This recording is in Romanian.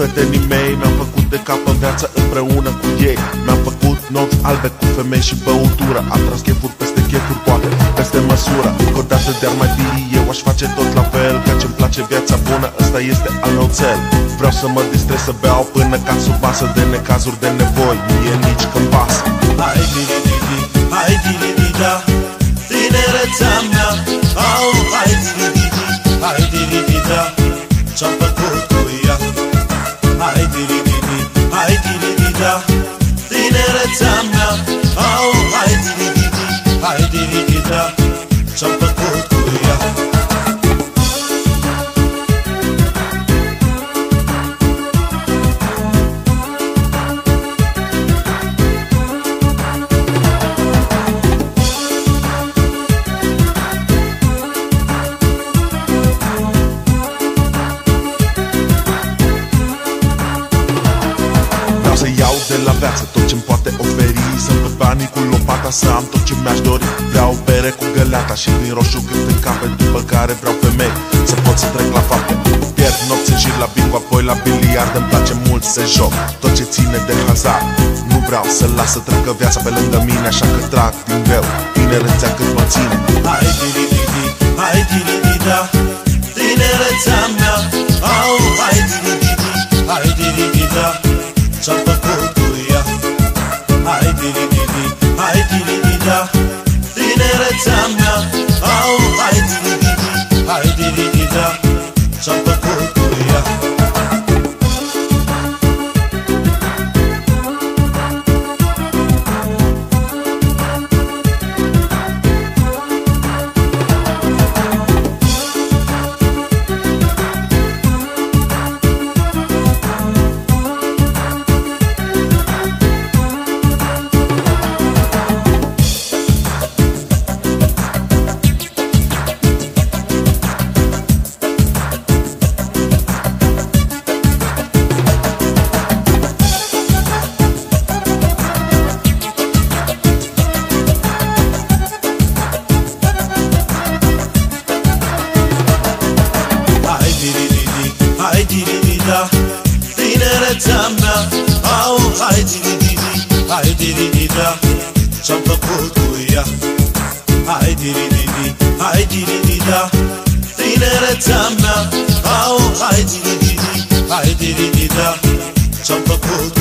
prietenii mei Mi-am făcut de capă viață împreună cu ei Mi-am făcut nopți albe cu femei și băutură Am tras chefuri peste chefuri, poate peste măsură Încă o dată de-ar mai fi eu aș face tot la fel Că ce-mi place viața bună, ăsta este al meu cel Vreau să mă distrez să beau până ca sub basă De necazuri, de nevoi, mie nici când pasă Hai diri diri, hai diri dida Tinerețea mea, au hai diri diri, hai diri dida Ce-am făcut viață tot ce-mi poate oferi. Să pe banii cu lopata, să am tot ce mi-aș dori. Vreau bere cu găleata și vin roșu când în cape După care vreau femei, să pot să trec la fapte Pierd nopți în șir la bingo, apoi la biliard. Îmi place mult să joc tot ce ține de hazard. Nu vreau să las să treacă viața pe lângă mine Așa că trag din greu, tinerețea cât mă ține. Hai diri diri, hai diri dida Tinerețea mea, au hai diri diri, hai diri dida Tinerețea diri dida Ce-am făcut cu ea. Hai diri diri, hai diri dida Tinerețea mea, au hai diri diri, hai diri dida Ce-am făcut